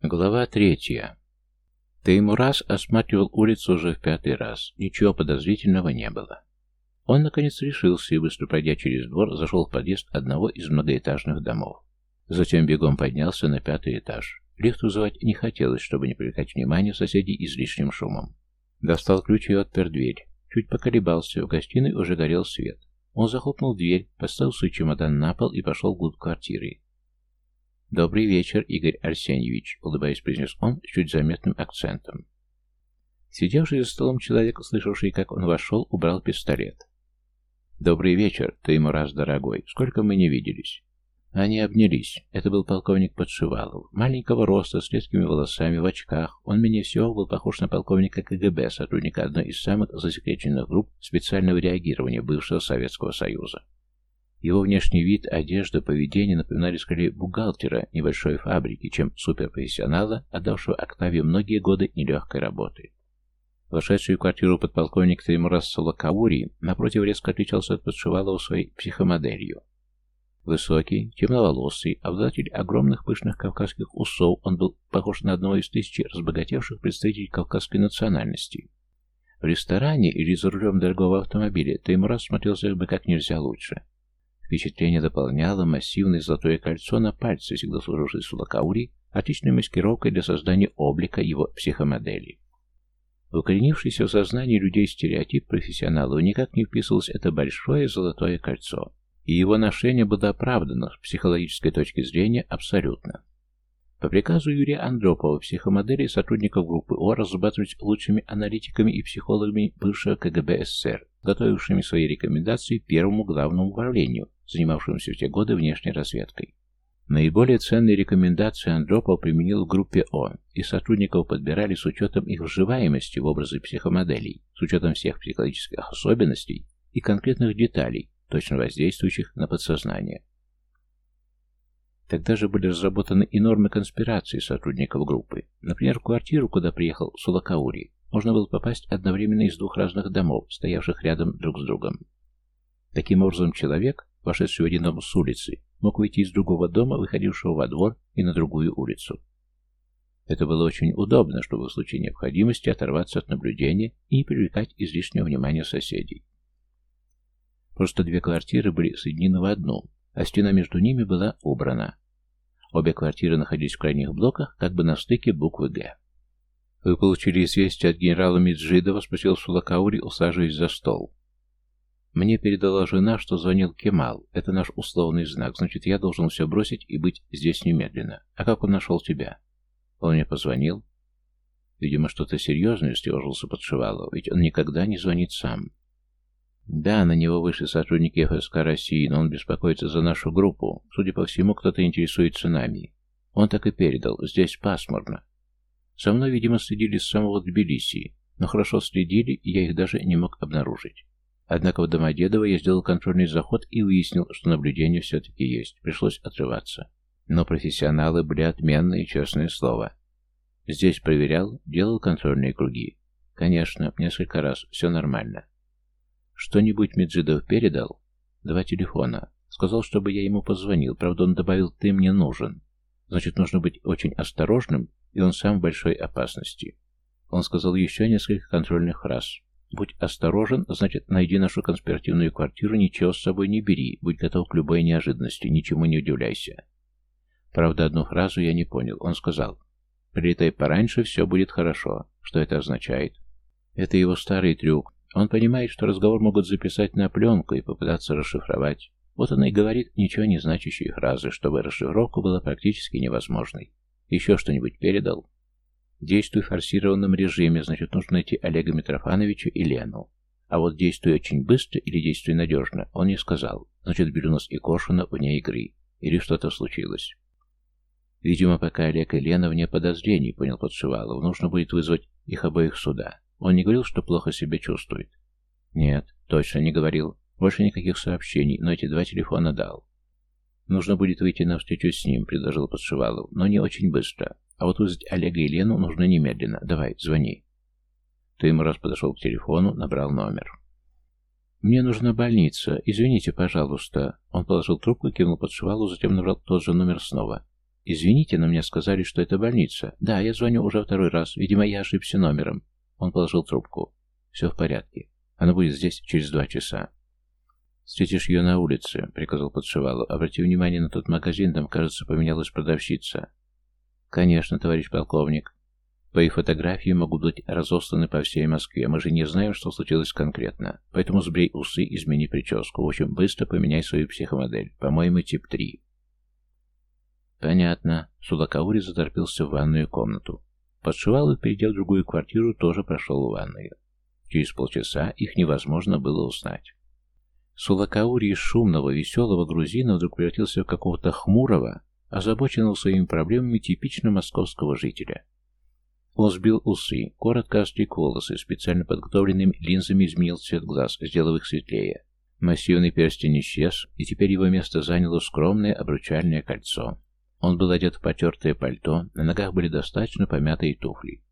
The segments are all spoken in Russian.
Глава третья. Тейму раз осматривал улицу уже в пятый раз. Ничего подозрительного не было. Он, наконец, решился и, быстро пройдя через двор, зашел в подъезд одного из многоэтажных домов. Затем бегом поднялся на пятый этаж. Лифт вызывать не хотелось, чтобы не привлекать внимание соседей излишним шумом. Достал ключ и отпер дверь. Чуть поколебался, в гостиной уже горел свет. Он захлопнул дверь, поставил свой чемодан на пол и пошел вглубь квартиры. «Добрый вечер, Игорь Арсеньевич», — улыбаясь, произнес он с чуть заметным акцентом. Сидевший за столом человек, услышавший, как он вошел, убрал пистолет. «Добрый вечер, ты ему раз, дорогой. Сколько мы не виделись?» Они обнялись. Это был полковник Подшивалов. Маленького роста, с редкими волосами, в очках. Он менее всего был похож на полковника КГБ, сотрудника одной из самых засекреченных групп специального реагирования бывшего Советского Союза. Его внешний вид, одежда, поведение напоминали скорее бухгалтера небольшой фабрики, чем суперпрофессионала, отдавшего Октаве многие годы нелегкой работы. Вошедший в квартиру подполковник Тримурас Салакаури напротив, резко отличался от подшивалова своей психомоделью. Высокий, темноволосый, обладатель огромных пышных кавказских усов, он был похож на одного из тысячи разбогатевших представителей кавказской национальности. В ресторане или за рулем дорогого автомобиля Таймурас смотрелся бы как нельзя лучше. Впечатление дополняло массивное золотое кольцо на пальце, всегда служившее Сулакаури, отличной маскировкой для создания облика его психомодели. Укоренившийся в сознании людей стереотип профессионала никак не вписывалось это большое золотое кольцо, и его ношение было оправдано с психологической точки зрения абсолютно. По приказу Юрия Андропова психомодели сотрудников группы О разрабатывать лучшими аналитиками и психологами бывшего КГБ СССР, готовившими свои рекомендации первому главному управлению занимавшимся в те годы внешней разведкой. Наиболее ценные рекомендации Андропов применил в группе О, и сотрудников подбирали с учетом их вживаемости в образы психомоделей, с учетом всех психологических особенностей и конкретных деталей, точно воздействующих на подсознание. Тогда же были разработаны и нормы конспирации сотрудников группы. Например, в квартиру, куда приехал Сулакаури, можно было попасть одновременно из двух разных домов, стоявших рядом друг с другом. Таким образом, человек вошедший в дома с улицы, мог выйти из другого дома, выходившего во двор и на другую улицу. Это было очень удобно, чтобы в случае необходимости оторваться от наблюдения и не привлекать излишнего внимания соседей. Просто две квартиры были соединены в одну, а стена между ними была убрана. Обе квартиры находились в крайних блоках, как бы на стыке буквы «Г». «Вы получили известие от генерала Меджидова?» — спросил Сулакаури, усаживаясь за стол. Мне передала жена, что звонил Кемал. Это наш условный знак. Значит, я должен все бросить и быть здесь немедленно. А как он нашел тебя? Он мне позвонил. Видимо, что-то серьезное, стежился подшивало, ведь он никогда не звонит сам. Да, на него вышли сотрудники ФСК России, но он беспокоится за нашу группу. Судя по всему, кто-то интересуется нами. Он так и передал. Здесь пасмурно. Со мной, видимо, следили с самого Тбилиси, но хорошо следили, и я их даже не мог обнаружить. Однако в Домодедово я сделал контрольный заход и выяснил, что наблюдение все-таки есть. Пришлось отрываться. Но профессионалы были отменные, честное слово. Здесь проверял, делал контрольные круги. Конечно, несколько раз, все нормально. Что-нибудь Меджидов передал? Два телефона. Сказал, чтобы я ему позвонил, правда он добавил «ты мне нужен». Значит, нужно быть очень осторожным, и он сам в большой опасности. Он сказал еще несколько контрольных раз. Будь осторожен, значит, найди нашу конспиративную квартиру, ничего с собой не бери, будь готов к любой неожиданности, ничему не удивляйся. Правда, одну фразу я не понял. Он сказал, «Прилетай пораньше, все будет хорошо». Что это означает? Это его старый трюк. Он понимает, что разговор могут записать на пленку и попытаться расшифровать. Вот он и говорит ничего не значащие фразы, чтобы расшифровка была практически невозможной. Еще что-нибудь передал? Действуй форсированным режиме, значит, нужно найти Олега Митрофановича и Лену. А вот действуй очень быстро или действуй надежно, он не сказал. Значит, Бирюнос и Кошина вне игры. Или что-то случилось. Видимо, пока Олег и Лена вне подозрений, понял Подшивалов, нужно будет вызвать их обоих сюда. Он не говорил, что плохо себя чувствует? Нет, точно не говорил. Больше никаких сообщений, но эти два телефона дал. Нужно будет выйти на встречу с ним, предложил Подшивалов, но не очень быстро. А вот узнать Олега и Лену нужно немедленно. Давай, звони. Таймураз подошел к телефону, набрал номер. «Мне нужна больница. Извините, пожалуйста». Он положил трубку, кинул под швалу, затем набрал тот же номер снова. «Извините, но мне сказали, что это больница. Да, я звоню уже второй раз. Видимо, я ошибся номером». Он положил трубку. «Все в порядке. Она будет здесь через два часа». «Встретишь ее на улице», — приказал подшивалу. «Обрати внимание на тот магазин, там, кажется, поменялась продавщица. Конечно, товарищ полковник. По их фотографии могу быть разосланы по всей Москве. Мы же не знаем, что случилось конкретно. Поэтому сбрей усы, измени прическу. В общем, быстро поменяй свою психомодель. По-моему, тип 3. Понятно. Судакаури заторпился в ванную комнату. Подшивал и, перейдя в другую квартиру, тоже прошел в ванную. Через полчаса их невозможно было узнать. Сулакаури из шумного, веселого грузина вдруг превратился в какого-то хмурого, озабочен своими проблемами типичного московского жителя. Он сбил усы, коротко остриг волосы, специально подготовленными линзами изменил цвет глаз, сделав их светлее. Массивный перстень исчез, и теперь его место заняло скромное обручальное кольцо. Он был одет в потертое пальто, на ногах были достаточно помятые туфли.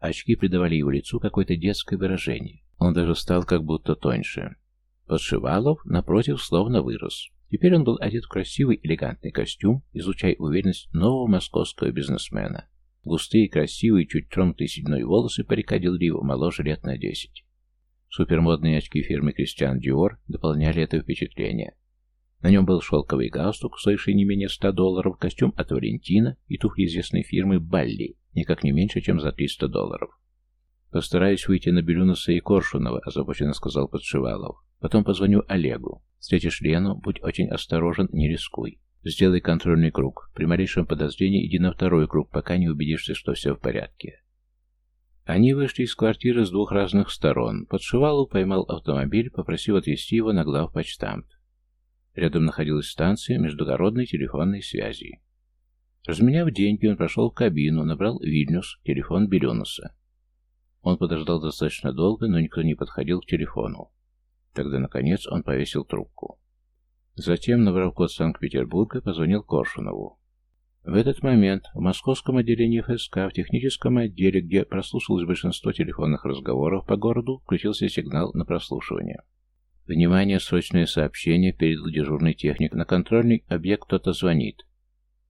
Очки придавали его лицу какое-то детское выражение. Он даже стал как будто тоньше. Подшивалов, напротив, словно вырос. Теперь он был одет в красивый элегантный костюм, излучая уверенность нового московского бизнесмена. Густые, красивые, чуть тронутые седной волосы парикадил Рио, моложе лет на десять. Супермодные очки фирмы Кристиан Диор дополняли это впечатление. На нем был шелковый галстук, стоивший не менее 100 долларов, костюм от Валентина и туфли известной фирмы Балли, никак не меньше, чем за 300 долларов. «Постараюсь выйти на Белюнаса и Коршунова», – озабоченно сказал Подшивалов. «Потом позвоню Олегу. Встретишь Лену, будь очень осторожен, не рискуй. Сделай контрольный круг. При малейшем подозрении иди на второй круг, пока не убедишься, что все в порядке. Они вышли из квартиры с двух разных сторон. Под Подшивалу поймал автомобиль, попросив отвезти его на главпочтамт. Рядом находилась станция междугородной телефонной связи. Разменяв деньги, он прошел в кабину, набрал Вильнюс, телефон Беленуса. Он подождал достаточно долго, но никто не подходил к телефону. Тогда, наконец, он повесил трубку. Затем, набрав код Санкт-Петербурга, позвонил Коршунову. В этот момент в московском отделении ФСК, в техническом отделе, где прослушалось большинство телефонных разговоров по городу, включился сигнал на прослушивание. «Внимание, срочное сообщение!» – передал дежурный техник. «На контрольный объект кто-то звонит.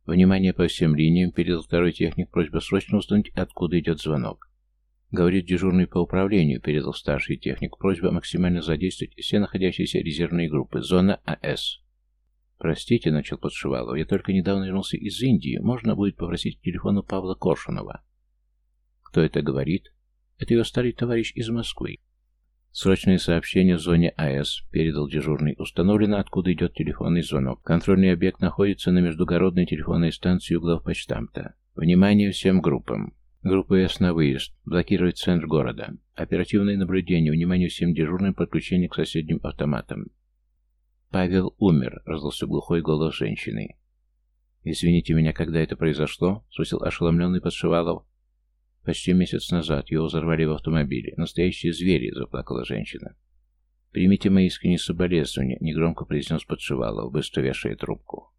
Внимание по всем линиям!» – передал второй техник. «Просьба срочно узнать, откуда идет звонок». Говорит дежурный по управлению, передал старший техник. Просьба максимально задействовать все находящиеся резервные группы. Зона АС. «Простите», — начал Подшивалов, — «я только недавно вернулся из Индии. Можно будет попросить к телефону Павла Коршунова?» «Кто это говорит?» «Это его старый товарищ из Москвы». «Срочное сообщение в зоне АС. — передал дежурный. «Установлено, откуда идет телефонный звонок. Контрольный объект находится на междугородной телефонной станции углов почтамта. Внимание всем группам! Группа «Ясновыезд», блокирует центр города. Оперативное наблюдение, внимание всем дежурным, подключение к соседним автоматам. «Павел умер», — раздался глухой голос женщины. «Извините меня, когда это произошло?» — спросил ошеломленный Подшивалов. «Почти месяц назад его взорвали в автомобиле. Настоящие звери!» — заплакала женщина. «Примите мои искренние соболезнования», — негромко произнес Подшивалов, быстро вешая трубку.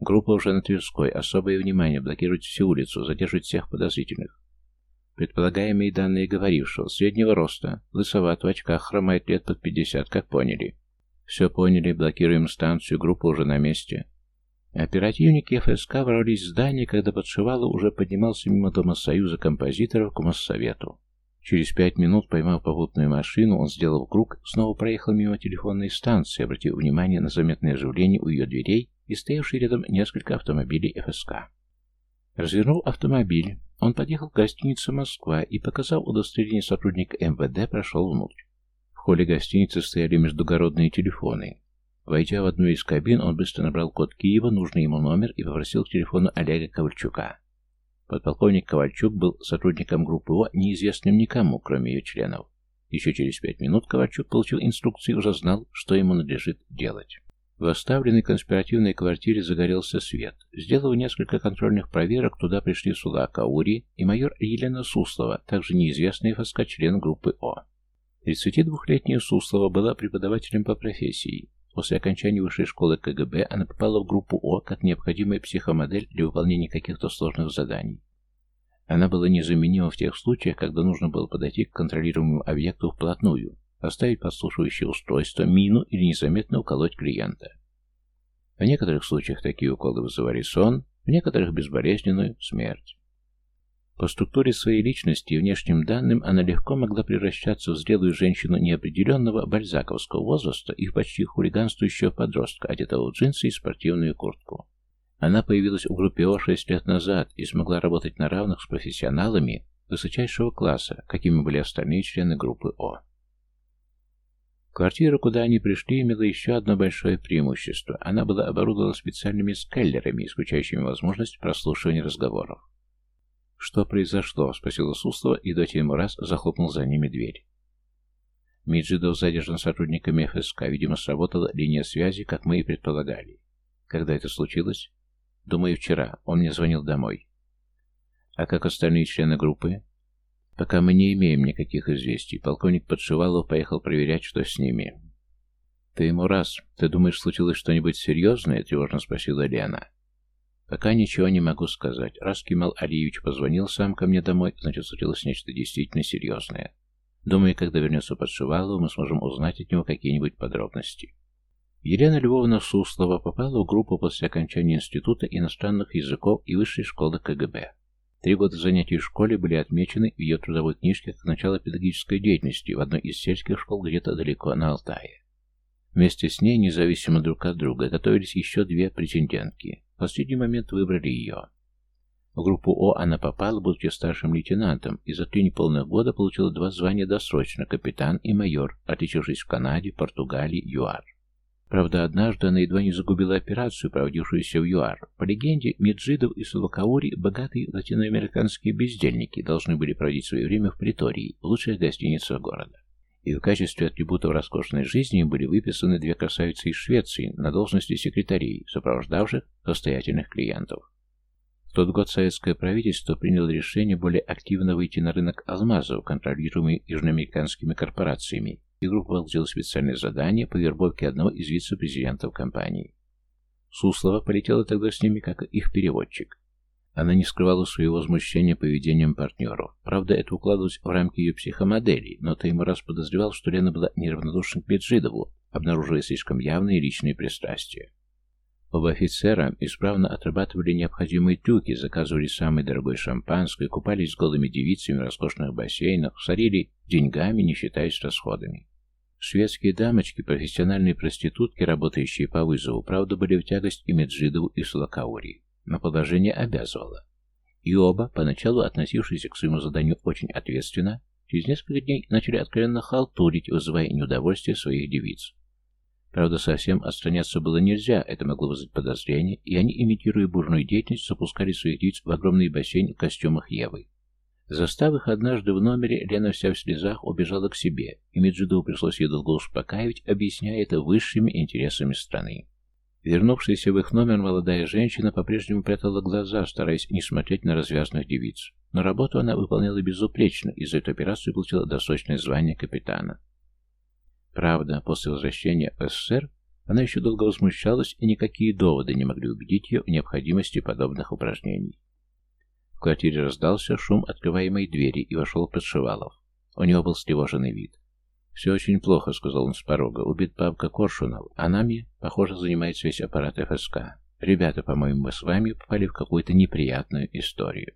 Группа уже на Тверской, особое внимание блокирует всю улицу, задерживает всех подозрительных. Предполагаемые данные говорившего, среднего роста, лысоват, в очках, хромает лет под 50, как поняли. Все поняли, блокируем станцию, группа уже на месте. Оперативники ФСК ворвались в здание, когда подшивало уже поднимался мимо Дома Союза композиторов к Моссовету. Через пять минут, поймав попутную машину, он сделал круг, снова проехал мимо телефонной станции, обратив внимание на заметное оживление у ее дверей и стоявший рядом несколько автомобилей ФСК. Развернул автомобиль, он подъехал к гостинице «Москва» и, показал удостоверение сотрудника МВД, прошел внутрь. В холле гостиницы стояли междугородные телефоны. Войдя в одну из кабин, он быстро набрал код Киева, нужный ему номер, и попросил к телефону Олега Ковальчука. Подполковник Ковальчук был сотрудником группы О, неизвестным никому, кроме ее членов. Еще через пять минут Ковальчук получил инструкции и уже знал, что ему надлежит делать. В оставленной конспиративной квартире загорелся свет. Сделав несколько контрольных проверок, туда пришли суда Каури и майор Елена Суслова, также неизвестный ФСК член группы О. 32-летняя Суслова была преподавателем по профессии. После окончания высшей школы КГБ она попала в группу О как необходимая психомодель для выполнения каких-то сложных заданий. Она была незаменима в тех случаях, когда нужно было подойти к контролируемому объекту вплотную, оставить подслушивающее устройство, мину или незаметно уколоть клиента. В некоторых случаях такие уколы вызывали сон, в некоторых безболезненную смерть. По структуре своей личности и внешним данным она легко могла превращаться в зрелую женщину неопределенного бальзаковского возраста и в почти хулиганствующего подростка, одетого в джинсы и спортивную куртку. Она появилась у группе О 6 лет назад и смогла работать на равных с профессионалами высочайшего класса, какими были остальные члены группы О. Квартира, куда они пришли, имела еще одно большое преимущество. Она была оборудована специальными скеллерами, исключающими возможность прослушивания разговоров. «Что произошло?» — спросила Суслова, и до тем раз захлопнул за ними дверь. Миджидов задержан сотрудниками ФСК. Видимо, сработала линия связи, как мы и предполагали. Когда это случилось? Думаю, вчера. Он мне звонил домой. А как остальные члены группы? Пока мы не имеем никаких известий, полковник Подшивалов поехал проверять, что с ними. «Ты ему раз. Ты думаешь, случилось что-нибудь серьезное?» – тревожно спросила Лена. «Пока ничего не могу сказать. Раз Кемал Алиевич позвонил сам ко мне домой, значит, случилось нечто действительно серьезное. Думаю, когда вернется Подшивалов, мы сможем узнать от него какие-нибудь подробности». Елена Львовна Суслова попала в группу после окончания Института иностранных языков и Высшей школы КГБ. Три года занятий в школе были отмечены в ее трудовой книжке как начало педагогической деятельности в одной из сельских школ где-то далеко на Алтае. Вместе с ней, независимо друг от друга, готовились еще две претендентки. В последний момент выбрали ее. В группу О она попала, будучи старшим лейтенантом, и за три неполных года получила два звания досрочно – капитан и майор, отличившись в Канаде, Португалии, ЮАР. Правда, однажды она едва не загубила операцию, проводившуюся в ЮАР. По легенде, Меджидов и Салвакаури, богатые латиноамериканские бездельники, должны были проводить свое время в Притории, в лучших гостиницах города. И в качестве атрибутов роскошной жизни были выписаны две красавицы из Швеции на должности секретарей, сопровождавших состоятельных клиентов. В тот год советское правительство приняло решение более активно выйти на рынок алмазов, контролируемый южноамериканскими корпорациями, и группа волчилась специальное задание по вербовке одного из вице-президентов компании. Суслова полетела тогда с ними как их переводчик. Она не скрывала своего возмущения поведением партнеров. Правда, это укладывалось в рамки ее психомодели, но Таймурас подозревал, что Лена была неравнодушна к Меджидову, обнаруживая слишком явные личные пристрастия. Оба офицера, исправно отрабатывали необходимые тюки, заказывали самый дорогой шампанское, купались с голыми девицами в роскошных бассейнах, сорили деньгами, не считаясь расходами. Шведские дамочки, профессиональные проститутки, работающие по вызову, правда, были в тягость и Меджидову, и Слакаури, но положение обязывало. И оба, поначалу относившиеся к своему заданию очень ответственно, через несколько дней начали откровенно халтурить, вызывая неудовольствие своих девиц. Правда, совсем отстраняться было нельзя, это могло вызвать подозрения, и они, имитируя бурную деятельность, запускали своих лиц в огромный бассейн в костюмах Евы. Застав их однажды в номере, Лена вся в слезах убежала к себе, и Меджидову пришлось ее долго успокаивать, объясняя это высшими интересами страны. Вернувшаяся в их номер молодая женщина по-прежнему прятала глаза, стараясь не смотреть на развязных девиц. Но работу она выполняла безупречно, и за эту операцию получила досрочное звание капитана. Правда, после возвращения в СССР она еще долго возмущалась, и никакие доводы не могли убедить ее в необходимости подобных упражнений. В квартире раздался шум открываемой двери, и вошел Подшивалов. У него был встревоженный вид. «Все очень плохо», — сказал он с порога. «Убит папка Коршунов, а нами, похоже, занимается весь аппарат ФСК. Ребята, по-моему, мы с вами попали в какую-то неприятную историю».